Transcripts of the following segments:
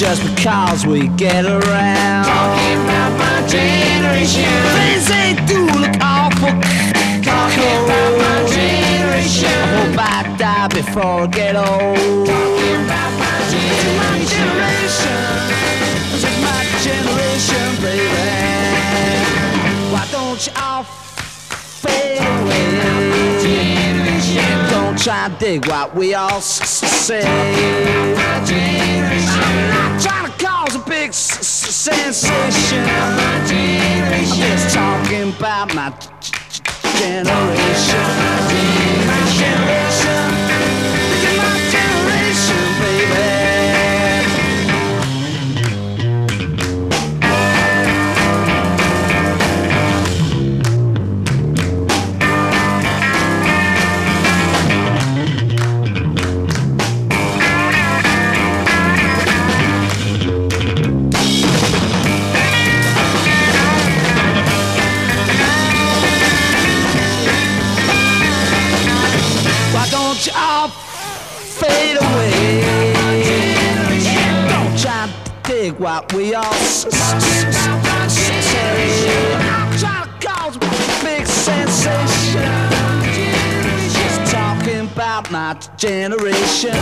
just because we get around. Talking about my generation. Things they do look awful Talking about my generation. I hope I die before I get old. Talking about my generation. This is my generation, baby. Why don't you all fade away? Don't try and dig what we all say. My generation. I'm not cause a big sensation. My I'm just talking about generation. My generation. Don't you all fade away? Don't try to dig what we all say. Trying to cause a big sensation. Just talking about my generation.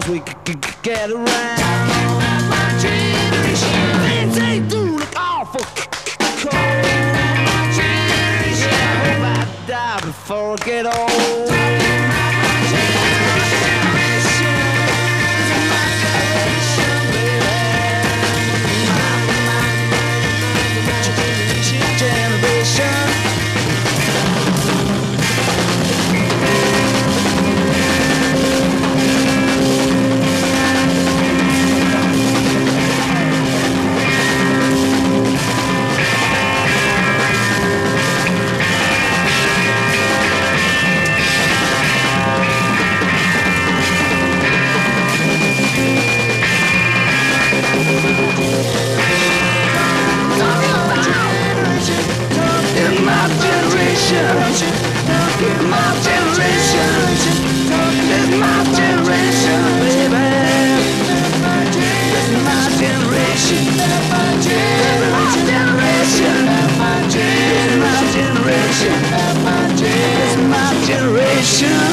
Because we c- c- c- get around. My generation. They do look awful cold. Generation. I hope I die before I get old. Generation, my generation, my generation, baby. My generation, my generation, my generation, my generation.